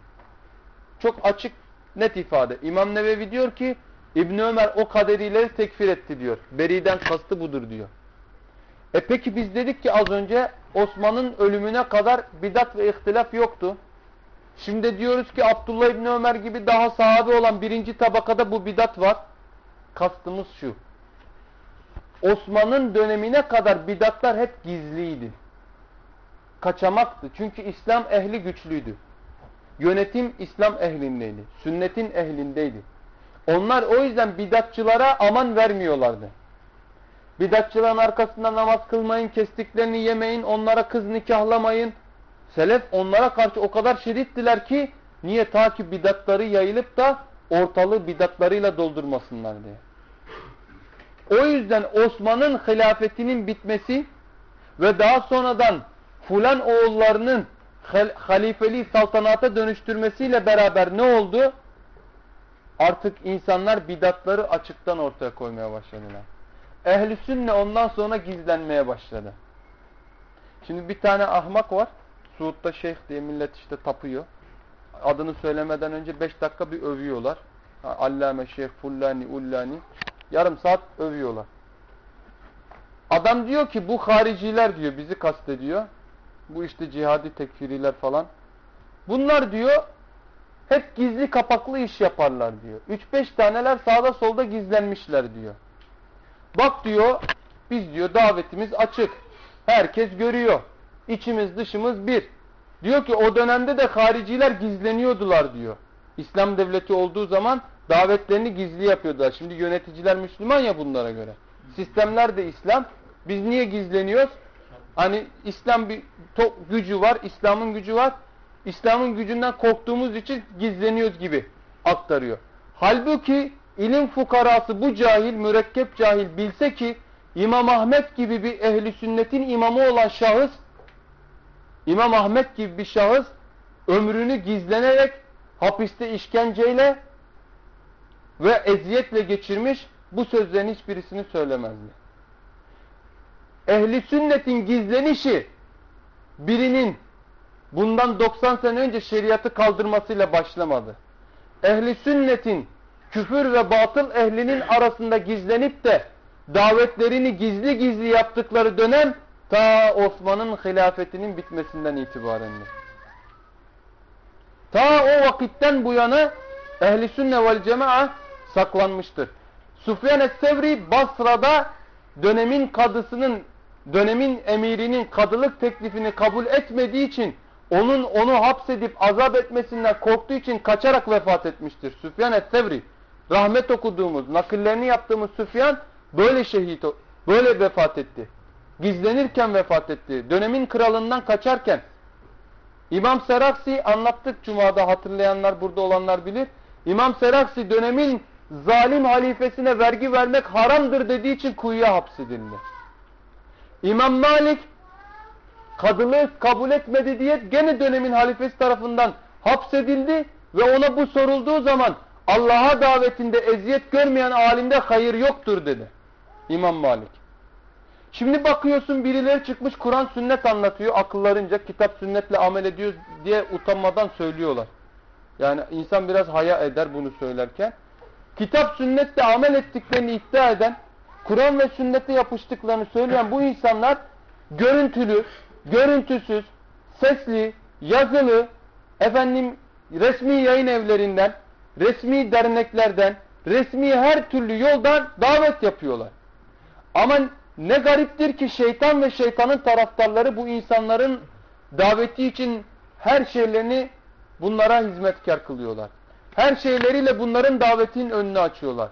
Çok açık net ifade. İmam Nevevi diyor ki İbn Ömer o kaderileri tekfir etti diyor. Beriden kastı budur diyor. E peki biz dedik ki az önce Osman'ın ölümüne kadar bidat ve ihtilaf yoktu. Şimdi diyoruz ki Abdullah İbni Ömer gibi daha sahabe olan birinci tabakada bu bidat var. Kastımız şu. Osman'ın dönemine kadar bidatlar hep gizliydi. Kaçamaktı. Çünkü İslam ehli güçlüydü. Yönetim İslam ehlindeydi. Sünnetin ehlindeydi. Onlar o yüzden bidatçılara aman vermiyorlardı. Bidatçıların arkasında namaz kılmayın, kestiklerini yemeyin, onlara kız nikahlamayın. Selef onlara karşı o kadar şiddettiler ki niye ta ki bidatları yayılıp da ortalığı bidatlarıyla doldurmasınlar diye. O yüzden Osman'ın hilafetinin bitmesi ve daha sonradan fulan oğullarının halifeli saltanata dönüştürmesiyle beraber ne oldu? Artık insanlar bidatları açıktan ortaya koymaya başladılar. ehli sünne ondan sonra gizlenmeye başladı. Şimdi bir tane ahmak var. Suud'da şeyh diye millet işte tapıyor. Adını söylemeden önce 5 dakika bir övüyorlar. Allame şeyh fullani ullani. Yarım saat övüyorlar. Adam diyor ki bu hariciler diyor bizi kastediyor. Bu işte cihadi tekfiriler falan. Bunlar diyor hep gizli kapaklı iş yaparlar diyor. 3-5 taneler sağda solda gizlenmişler diyor. Bak diyor biz diyor davetimiz açık. Herkes görüyor. İçimiz dışımız bir. Diyor ki o dönemde de hariciler gizleniyordular diyor. İslam devleti olduğu zaman davetlerini gizli yapıyordular. Şimdi yöneticiler Müslüman ya bunlara göre. Sistemler de İslam. Biz niye gizleniyoruz? Hani İslam bir gücü var, İslam'ın gücü var. İslam'ın gücünden korktuğumuz için gizleniyoruz gibi aktarıyor. Halbuki ilim fukarası bu cahil, mürekkep cahil bilse ki İmam Ahmet gibi bir ehli sünnetin imamı olan şahıs İmam Ahmet gibi bir şahıs ömrünü gizlenerek hapiste işkenceyle ve eziyetle geçirmiş bu sözlerin hiçbirisini söylemezdi. Ehli sünnetin gizlenişi birinin bundan 90 sene önce şeriatı kaldırmasıyla başlamadı. Ehli sünnetin küfür ve batıl ehlinin arasında gizlenip de davetlerini gizli gizli yaptıkları dönem ta Osman'ın hilafetinin bitmesinden itibarendir. Ta o vakitten bu yana ehli sünne vel cema'a saklanmıştır. Sufyan es-Sevri Basra'da dönemin kadısının, dönemin emirinin kadılık teklifini kabul etmediği için onun onu hapsedip azap etmesinden korktuğu için kaçarak vefat etmiştir. Süfyan es-Sevri rahmet okuduğumuz, nakillerini yaptığımız Süfyan böyle şehit, böyle vefat etti. Gizlenirken vefat etti. Dönemin kralından kaçarken. İmam Seraksi anlattık Cuma'da hatırlayanlar burada olanlar bilir. İmam Seraksi dönemin zalim halifesine vergi vermek haramdır dediği için kuyuya hapsedildi. İmam Malik kadılığı kabul etmedi diye gene dönemin halifesi tarafından hapsedildi ve ona bu sorulduğu zaman Allah'a davetinde eziyet görmeyen alimde hayır yoktur dedi. İmam Malik. Şimdi bakıyorsun birileri çıkmış Kur'an sünnet anlatıyor akıllarınca kitap sünnetle amel ediyor diye utanmadan söylüyorlar. Yani insan biraz haya eder bunu söylerken. Kitap sünnetle amel ettiklerini iddia eden, Kur'an ve sünnete yapıştıklarını söyleyen bu insanlar görüntülü, görüntüsüz, sesli, yazılı, efendim resmi yayın evlerinden, resmi derneklerden, resmi her türlü yoldan davet yapıyorlar. Ama ne gariptir ki şeytan ve şeytanın taraftarları bu insanların daveti için her şeylerini bunlara hizmetkar kılıyorlar. Her şeyleriyle bunların davetinin önünü açıyorlar.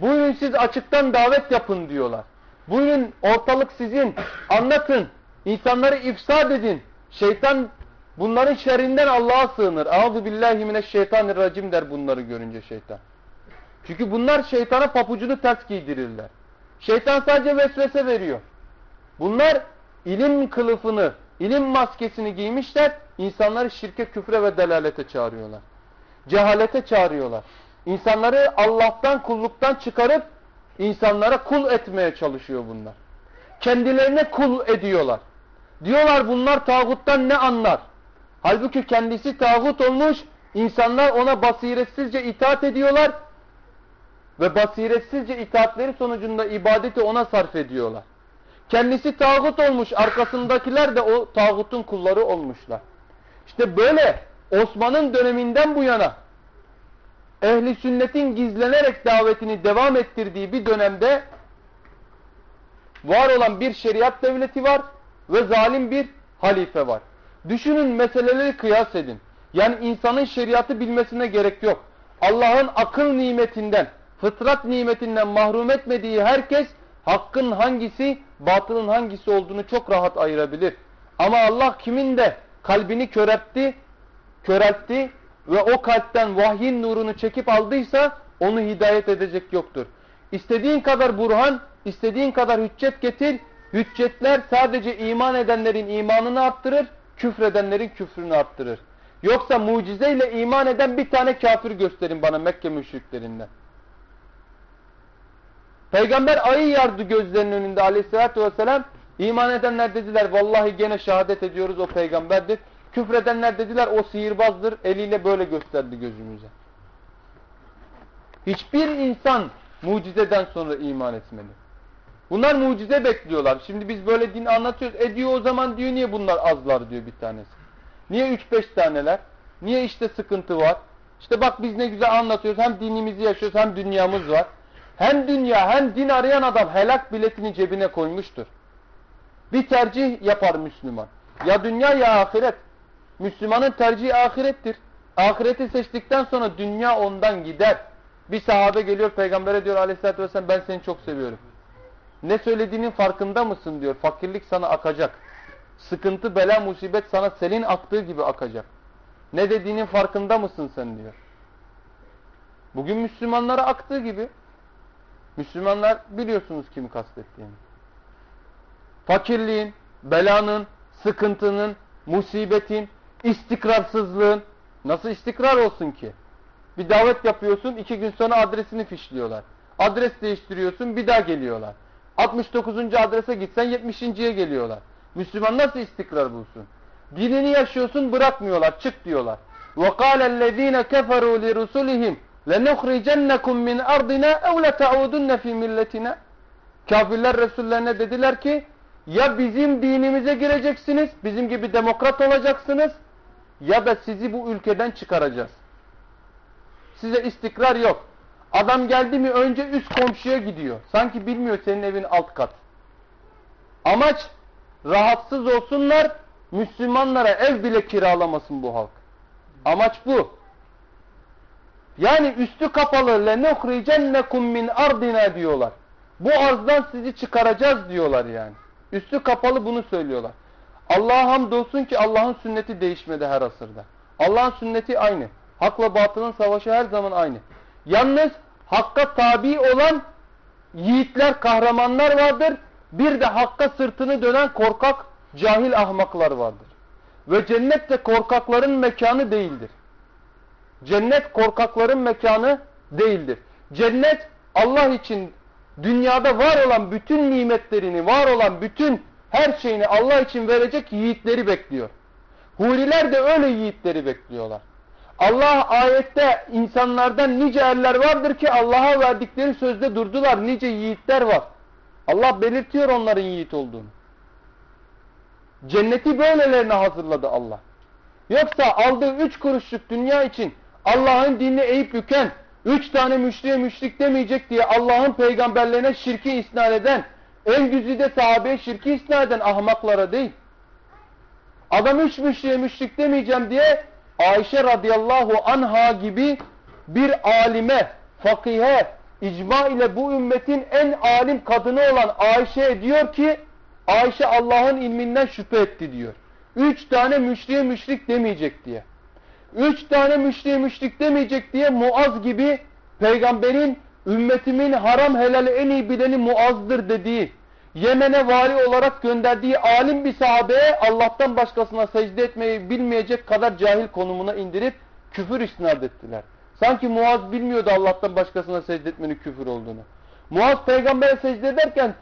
Buyurun siz açıktan davet yapın diyorlar. Buyurun ortalık sizin. Anlatın. İnsanları ifsad edin. Şeytan bunların şerrinden Allah'a sığınır. Euzu billahi mineşşeytanirracim der bunları görünce şeytan. Çünkü bunlar şeytana papucunu ters giydirirler. Şeytan sadece vesvese veriyor. Bunlar ilim kılıfını, ilim maskesini giymişler. İnsanları şirke, küfre ve delalete çağırıyorlar. Cehalete çağırıyorlar. İnsanları Allah'tan, kulluktan çıkarıp insanlara kul etmeye çalışıyor bunlar. Kendilerine kul ediyorlar. Diyorlar bunlar tağuttan ne anlar? Halbuki kendisi tağut olmuş, insanlar ona basiretsizce itaat ediyorlar ve basiretsizce itaatleri sonucunda ibadeti ona sarf ediyorlar. Kendisi tağut olmuş, arkasındakiler de o tağutun kulları olmuşlar. İşte böyle Osman'ın döneminden bu yana ehli sünnetin gizlenerek davetini devam ettirdiği bir dönemde var olan bir şeriat devleti var ve zalim bir halife var. Düşünün meseleleri kıyas edin. Yani insanın şeriatı bilmesine gerek yok. Allah'ın akıl nimetinden, fıtrat nimetinden mahrum etmediği herkes hakkın hangisi, batılın hangisi olduğunu çok rahat ayırabilir. Ama Allah kimin de kalbini köreltti, köreltti ve o kalpten vahyin nurunu çekip aldıysa onu hidayet edecek yoktur. İstediğin kadar burhan, istediğin kadar hüccet getir. Hüccetler sadece iman edenlerin imanını arttırır, küfredenlerin küfrünü arttırır. Yoksa mucizeyle iman eden bir tane kafir gösterin bana Mekke müşriklerinden. Peygamber ayı yardı gözlerinin önünde aleyhissalatü vesselam. İman edenler dediler vallahi gene şehadet ediyoruz o peygamberdir. Küfredenler dediler o sihirbazdır. Eliyle böyle gösterdi gözümüze. Hiçbir insan mucizeden sonra iman etmedi. Bunlar mucize bekliyorlar. Şimdi biz böyle din anlatıyoruz. E diyor o zaman diyor niye bunlar azlar diyor bir tanesi. Niye 3-5 taneler? Niye işte sıkıntı var? İşte bak biz ne güzel anlatıyoruz. Hem dinimizi yaşıyoruz hem dünyamız var. Hem dünya hem din arayan adam helak biletini cebine koymuştur. Bir tercih yapar Müslüman. Ya dünya ya ahiret. Müslümanın tercihi ahirettir. Ahireti seçtikten sonra dünya ondan gider. Bir sahabe geliyor peygambere diyor aleyhissalatü vesselam ben seni çok seviyorum. Ne söylediğinin farkında mısın diyor. Fakirlik sana akacak. Sıkıntı, bela, musibet sana selin aktığı gibi akacak. Ne dediğinin farkında mısın sen diyor. Bugün Müslümanlara aktığı gibi. Müslümanlar biliyorsunuz kimi kastettiğini. Fakirliğin, belanın, sıkıntının, musibetin, istikrarsızlığın nasıl istikrar olsun ki? Bir davet yapıyorsun, iki gün sonra adresini fişliyorlar. Adres değiştiriyorsun, bir daha geliyorlar. 69. adrese gitsen 70.ye geliyorlar. Müslüman nasıl istikrar bulsun? Dinini yaşıyorsun bırakmıyorlar, çık diyorlar. وَقَالَ الَّذ۪ينَ كَفَرُوا لِرُسُلِهِمْ لَنُخْرِجَنَّكُمْ مِنْ أَرْضِنَا اَوْ لَتَعُودُنَّ ف۪ي مِلَّتِنَا Kafirler Resullerine dediler ki ya bizim dinimize gireceksiniz, bizim gibi demokrat olacaksınız ya da sizi bu ülkeden çıkaracağız. Size istikrar yok. Adam geldi mi önce üst komşuya gidiyor. Sanki bilmiyor senin evin alt kat. Amaç rahatsız olsunlar, Müslümanlara ev bile kiralamasın bu halk. Amaç bu. Yani üstü kapalı lenukricennekum min ardina diyorlar. Bu arzdan sizi çıkaracağız diyorlar yani. Üstü kapalı bunu söylüyorlar. Allah'a hamdolsun ki Allah'ın sünneti değişmedi her asırda. Allah'ın sünneti aynı. Hakla batılın savaşı her zaman aynı. Yalnız hakka tabi olan yiğitler, kahramanlar vardır. Bir de hakka sırtını dönen korkak, cahil ahmaklar vardır. Ve cennet de korkakların mekanı değildir. Cennet korkakların mekanı değildir. Cennet Allah için dünyada var olan bütün nimetlerini, var olan bütün her şeyini Allah için verecek yiğitleri bekliyor. Huriler de öyle yiğitleri bekliyorlar. Allah ayette insanlardan nice erler vardır ki Allah'a verdikleri sözde durdular. Nice yiğitler var. Allah belirtiyor onların yiğit olduğunu. Cenneti böylelerine hazırladı Allah. Yoksa aldığı üç kuruşluk dünya için Allah'ın dinini eğip büken, üç tane müşriye müşrik demeyecek diye Allah'ın peygamberlerine şirki isnat eden, en güzide sahabeye şirki isnat eden ahmaklara değil. Adam üç müşriye müşrik demeyeceğim diye Ayşe radıyallahu anha gibi bir alime, fakihe, icma ile bu ümmetin en alim kadını olan Ayşe diyor ki Ayşe Allah'ın ilminden şüphe etti diyor. Üç tane müşriye müşrik demeyecek diye. Üç tane müşriye müşrik demeyecek diye Muaz gibi peygamberin ümmetimin haram helali en iyi bileni Muaz'dır dediği Yemen'e vali olarak gönderdiği alim bir sahabeye Allah'tan başkasına secde etmeyi bilmeyecek kadar cahil konumuna indirip küfür isnat ettiler. Sanki Muaz bilmiyordu Allah'tan başkasına secde etmenin küfür olduğunu. Muaz peygambere secde ederken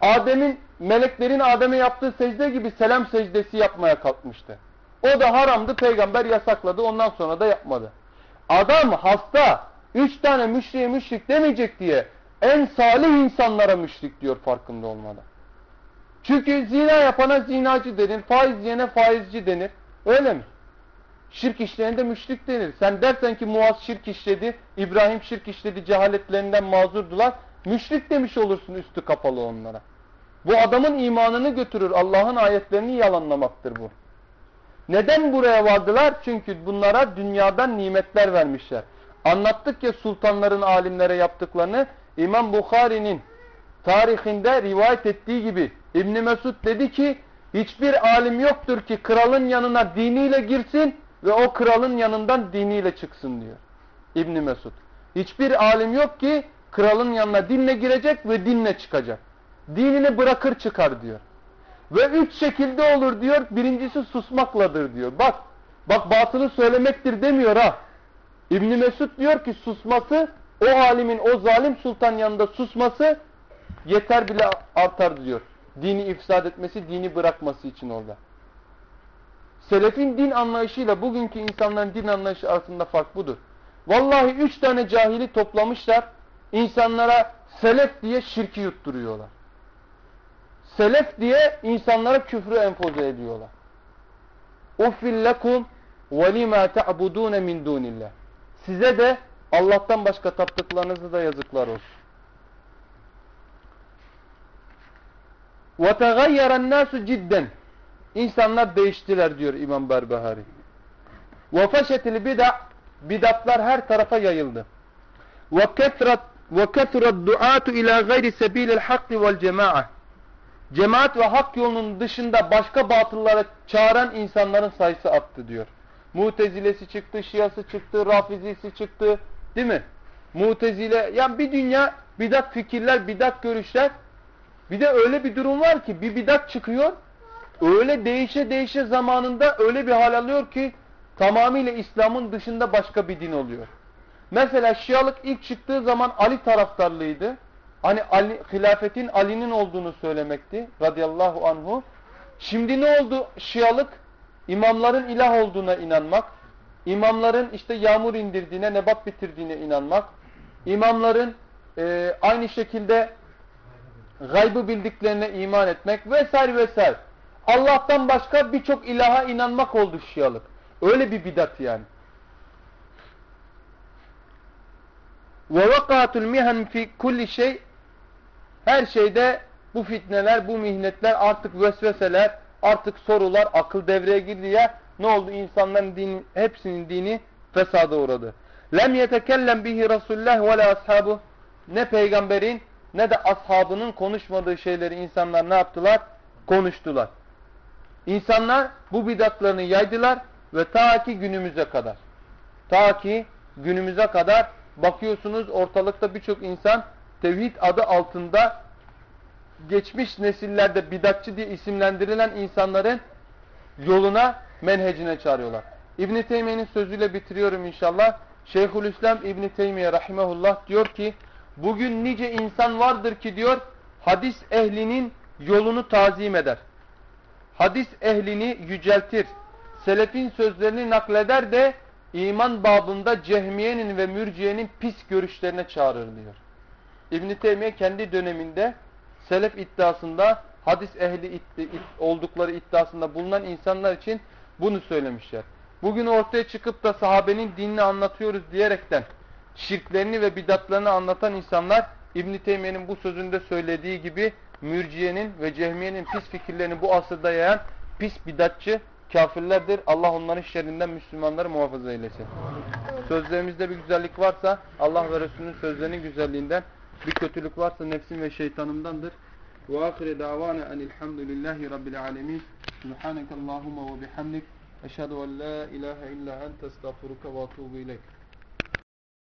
Adem'in, meleklerin Adem'e yaptığı secde gibi selam secdesi yapmaya kalkmıştı. O da haramdı, peygamber yasakladı, ondan sonra da yapmadı. Adam hasta, üç tane müşriye müşrik demeyecek diye en salih insanlara müşrik diyor farkında olmadan. Çünkü zina yapana zinacı denir, faiz yiyene faizci denir. Öyle mi? Şirk işleyene de müşrik denir. Sen dersen ki Muaz şirk işledi, İbrahim şirk işledi, cehaletlerinden mazurdular. Müşrik demiş olursun üstü kapalı onlara. Bu adamın imanını götürür. Allah'ın ayetlerini yalanlamaktır bu. Neden buraya vardılar? Çünkü bunlara dünyadan nimetler vermişler. Anlattık ya sultanların alimlere yaptıklarını. İmam Bukhari'nin tarihinde rivayet ettiği gibi İbn Mesud dedi ki hiçbir alim yoktur ki kralın yanına diniyle girsin ve o kralın yanından diniyle çıksın diyor. İbn Mesud. Hiçbir alim yok ki kralın yanına dinle girecek ve dinle çıkacak. Dinini bırakır çıkar diyor. Ve üç şekilde olur diyor. Birincisi susmakladır diyor. Bak, bak batılı söylemektir demiyor ha. İbn Mesud diyor ki susması o alimin o zalim sultan yanında susması yeter bile artar diyor. Dini ifsad etmesi, dini bırakması için orada. Selefin din anlayışıyla bugünkü insanların din anlayışı arasında fark budur. Vallahi üç tane cahili toplamışlar. insanlara selef diye şirki yutturuyorlar. Selef diye insanlara küfrü empoze ediyorlar. Uffil lekum ve lima ta'budun min dunillah. Size de Allah'tan başka taptıklarınızı da yazıklar olsun. Ve tegayyeren nasu cidden. İnsanlar değiştiler diyor İmam Berbahari. Ve feşetil bid'a bidatlar her tarafa yayıldı. Ve ketrat ve ketrat duatu ila gayri sebilil hakki vel cema'a. Cemaat ve hak yolunun dışında başka batıllara çağıran insanların sayısı arttı diyor. Mutezilesi çıktı, Şiası çıktı, Rafizisi çıktı. Değil mi? Mutezile, yani bir dünya bidat fikirler, bidat görüşler. Bir de öyle bir durum var ki bir bidat çıkıyor. Öyle değişe değişe zamanında öyle bir hal alıyor ki tamamıyla İslam'ın dışında başka bir din oluyor. Mesela Şialık ilk çıktığı zaman Ali taraftarlığıydı. Hani Ali, hilafetin Ali'nin olduğunu söylemekti radıyallahu anhu. Şimdi ne oldu Şialık? İmamların ilah olduğuna inanmak, imamların işte yağmur indirdiğine, nebat bitirdiğine inanmak, imamların e, aynı şekilde gaybı bildiklerine iman etmek vesaire vesaire. Allah'tan başka birçok ilaha inanmak oldu Şialık. Öyle bir bidat yani. Vakatul mihan fi kulli şey her şeyde bu fitneler, bu mihnetler artık vesveseler, artık sorular, akıl devreye girdi ya ne oldu? İnsanların dini, hepsinin dini fesada uğradı. Lem yetekellem bihi Resulullah ve la ashabu ne peygamberin ne de ashabının konuşmadığı şeyleri insanlar ne yaptılar? Konuştular. İnsanlar bu bidatlarını yaydılar ve ta ki günümüze kadar. Ta ki günümüze kadar bakıyorsunuz ortalıkta birçok insan tevhid adı altında geçmiş nesillerde bidatçı diye isimlendirilen insanların yoluna, menhecine çağırıyorlar. İbn Teymiye'nin sözüyle bitiriyorum inşallah. Şeyhülislam İbn Teymiye rahimehullah diyor ki bugün nice insan vardır ki diyor hadis ehlinin yolunu tazim eder. Hadis ehlini yüceltir. Selefin sözlerini nakleder de iman babında cehmiyenin ve mürciyenin pis görüşlerine çağırır diyor. İbn Teymiye kendi döneminde selef iddiasında hadis ehli iddi, id, oldukları iddiasında bulunan insanlar için bunu söylemişler. Bugün ortaya çıkıp da sahabenin dinini anlatıyoruz diyerekten şirklerini ve bidatlarını anlatan insanlar İbn Teymiye'nin bu sözünde söylediği gibi mürciyenin ve cehmiyenin pis fikirlerini bu asırda yayan pis bidatçı kafirlerdir. Allah onların şerrinden Müslümanları muhafaza eylesin. Sözlerimizde bir güzellik varsa Allah ve Resulünün sözlerinin güzelliğinden bir kötülük varsa nefsim ve şeytanımdandır. Ve ahire davana enilhamdülillahi rabbil alemin. Subhaneke Allahumma ve bihamdik. Eşhedü en la ilahe illa ente estağfuruka ve atubu ileyk.